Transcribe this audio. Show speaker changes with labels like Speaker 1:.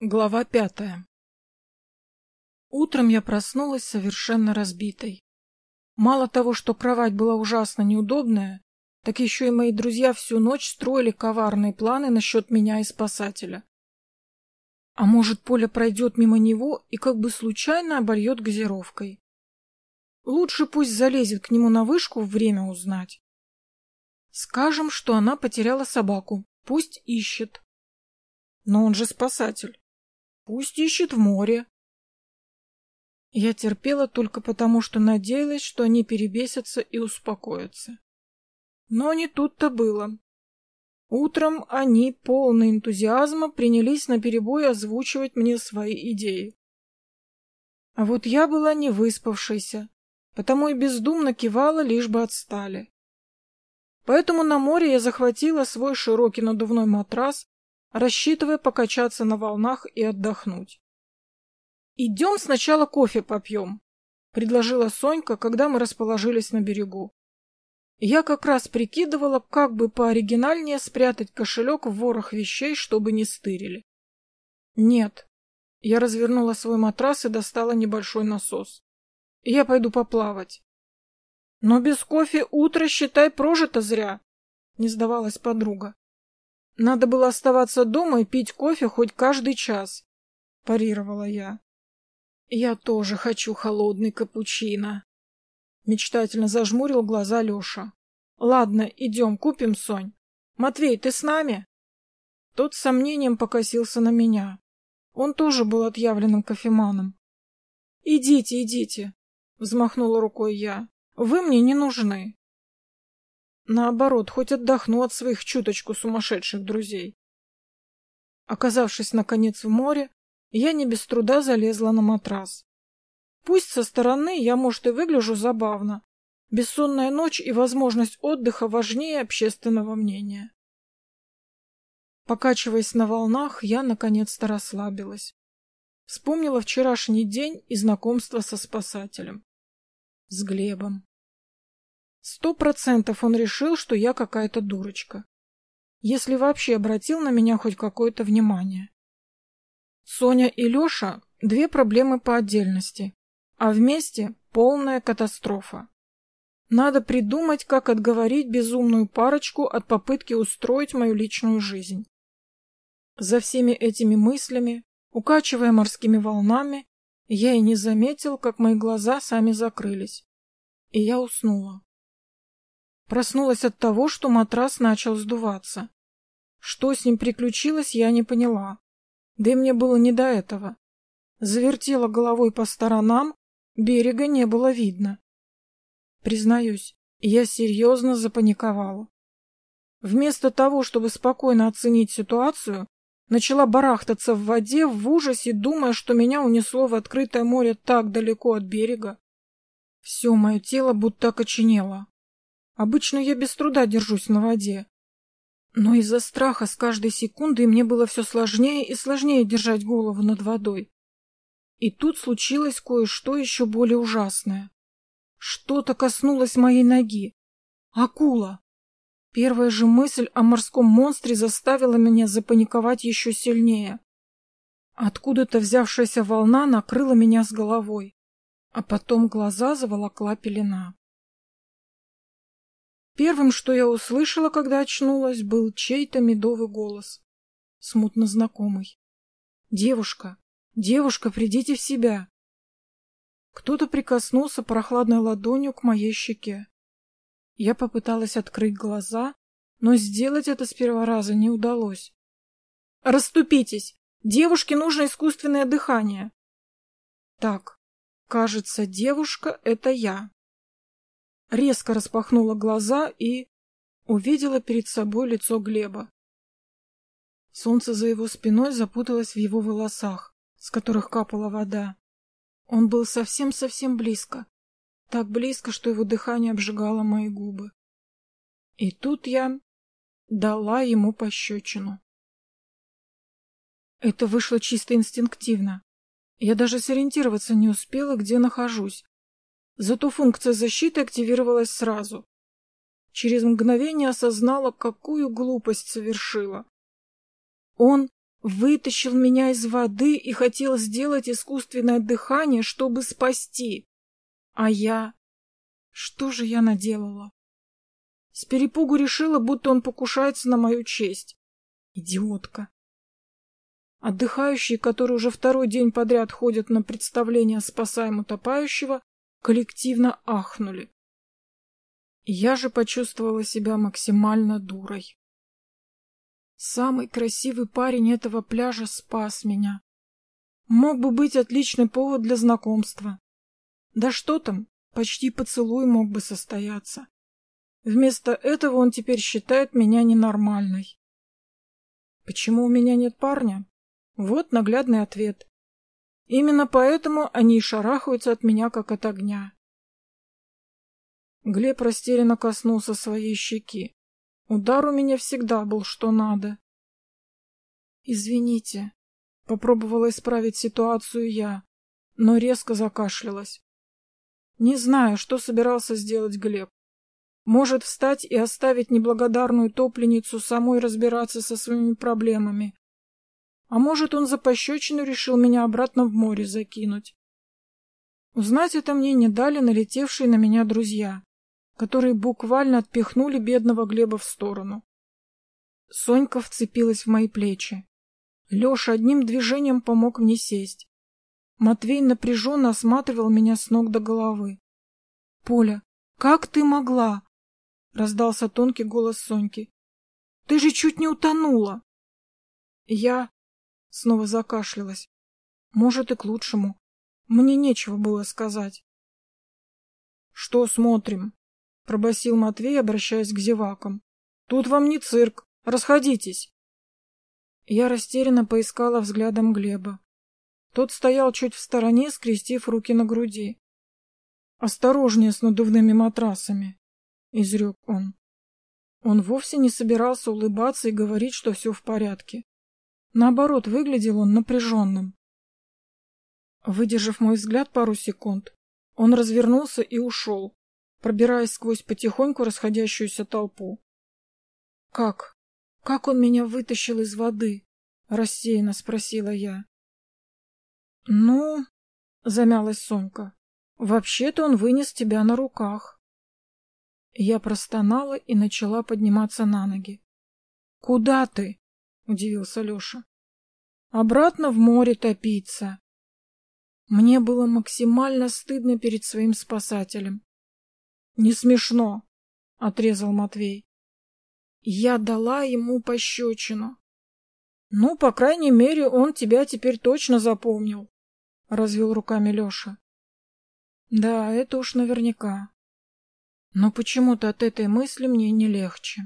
Speaker 1: Глава пятая Утром я проснулась совершенно разбитой. Мало того, что кровать была ужасно неудобная, так еще и мои друзья всю ночь строили коварные планы насчет меня и спасателя. А может, Поля пройдет мимо него и как бы случайно обольет газировкой. Лучше пусть залезет к нему на вышку время узнать. Скажем, что она потеряла собаку, пусть ищет. Но он же спасатель. Пусть ищет в море. Я терпела только потому, что надеялась, что они перебесятся и успокоятся. Но не тут-то было. Утром они, полные энтузиазма, принялись наперебой озвучивать мне свои идеи. А вот я была не выспавшейся, потому и бездумно кивала, лишь бы отстали. Поэтому на море я захватила свой широкий надувной матрас рассчитывая покачаться на волнах и отдохнуть. «Идем сначала кофе попьем», — предложила Сонька, когда мы расположились на берегу. Я как раз прикидывала, как бы пооригинальнее спрятать кошелек в ворох вещей, чтобы не стырили. «Нет». Я развернула свой матрас и достала небольшой насос. «Я пойду поплавать». «Но без кофе утро, считай, прожито зря», — не сдавалась подруга. Надо было оставаться дома и пить кофе хоть каждый час, парировала я. Я тоже хочу холодный капучино. Мечтательно зажмурил глаза Леша. Ладно, идем, купим, Сонь. Матвей, ты с нами? Тот с сомнением покосился на меня. Он тоже был отъявленным кофеманом. Идите, идите, взмахнула рукой я. Вы мне не нужны. Наоборот, хоть отдохну от своих чуточку сумасшедших друзей. Оказавшись, наконец, в море, я не без труда залезла на матрас. Пусть со стороны я, может, и выгляжу забавно. Бессонная ночь и возможность отдыха важнее общественного мнения. Покачиваясь на волнах, я наконец-то расслабилась. Вспомнила вчерашний день и знакомство со спасателем. С Глебом. Сто процентов он решил, что я какая-то дурочка. Если вообще обратил на меня хоть какое-то внимание. Соня и Леша — две проблемы по отдельности, а вместе полная катастрофа. Надо придумать, как отговорить безумную парочку от попытки устроить мою личную жизнь. За всеми этими мыслями, укачивая морскими волнами, я и не заметил, как мои глаза сами закрылись. И я уснула. Проснулась от того, что матрас начал сдуваться. Что с ним приключилось, я не поняла. Да и мне было не до этого. Завертела головой по сторонам, берега не было видно. Признаюсь, я серьезно запаниковала. Вместо того, чтобы спокойно оценить ситуацию, начала барахтаться в воде в ужасе, думая, что меня унесло в открытое море так далеко от берега. Все мое тело будто окоченело. Обычно я без труда держусь на воде. Но из-за страха с каждой секундой мне было все сложнее и сложнее держать голову над водой. И тут случилось кое-что еще более ужасное. Что-то коснулось моей ноги. Акула! Первая же мысль о морском монстре заставила меня запаниковать еще сильнее. Откуда-то взявшаяся волна накрыла меня с головой, а потом глаза заволокла пелена. Первым, что я услышала, когда очнулась, был чей-то медовый голос, смутно знакомый. «Девушка! Девушка, придите в себя!» Кто-то прикоснулся прохладной ладонью к моей щеке. Я попыталась открыть глаза, но сделать это с первого раза не удалось. «Раступитесь! Девушке нужно искусственное дыхание!» «Так, кажется, девушка — это я» резко распахнула глаза и увидела перед собой лицо Глеба. Солнце за его спиной запуталось в его волосах, с которых капала вода. Он был совсем-совсем близко, так близко, что его дыхание обжигало мои губы. И тут я дала ему пощечину. Это вышло чисто инстинктивно. Я даже сориентироваться не успела, где нахожусь, Зато функция защиты активировалась сразу. Через мгновение осознала, какую глупость совершила. Он Вытащил меня из воды и хотел сделать искусственное дыхание, чтобы спасти. А я... Что же я наделала? С перепугу решила, будто он покушается на мою честь. Идиотка. Отдыхающие, которые уже второй день подряд ходят на представление «Спасаем утопающего», коллективно ахнули. Я же почувствовала себя максимально дурой. Самый красивый парень этого пляжа спас меня. Мог бы быть отличный повод для знакомства. Да что там, почти поцелуй мог бы состояться. Вместо этого он теперь считает меня ненормальной. Почему у меня нет парня? Вот наглядный ответ. Именно поэтому они и шарахаются от меня, как от огня. Глеб растерянно коснулся своей щеки. Удар у меня всегда был что надо. «Извините», — попробовала исправить ситуацию я, но резко закашлялась. Не знаю, что собирался сделать Глеб. Может встать и оставить неблагодарную топленницу самой разбираться со своими проблемами. А может, он за пощечину решил меня обратно в море закинуть. Узнать это мне не дали налетевшие на меня друзья, которые буквально отпихнули бедного Глеба в сторону. Сонька вцепилась в мои плечи. Леша одним движением помог мне сесть. Матвей напряженно осматривал меня с ног до головы. — Поля, как ты могла? — раздался тонкий голос Соньки. — Ты же чуть не утонула. Я снова закашлялась. Может, и к лучшему. Мне нечего было сказать. — Что смотрим? — пробасил Матвей, обращаясь к зевакам. — Тут вам не цирк. Расходитесь. Я растерянно поискала взглядом Глеба. Тот стоял чуть в стороне, скрестив руки на груди. — Осторожнее с надувными матрасами, — изрек он. Он вовсе не собирался улыбаться и говорить, что все в порядке. Наоборот, выглядел он напряженным. Выдержав мой взгляд пару секунд, он развернулся и ушел, пробираясь сквозь потихоньку расходящуюся толпу. — Как? Как он меня вытащил из воды? — рассеянно спросила я. — Ну, — замялась Сонька, — вообще-то он вынес тебя на руках. Я простонала и начала подниматься на ноги. — Куда ты? — удивился Леша. Обратно в море топиться. Мне было максимально стыдно перед своим спасателем. — Не смешно, — отрезал Матвей. Я дала ему пощечину. — Ну, по крайней мере, он тебя теперь точно запомнил, — развел руками Леша. — Да, это уж наверняка. Но почему-то от этой мысли мне не легче.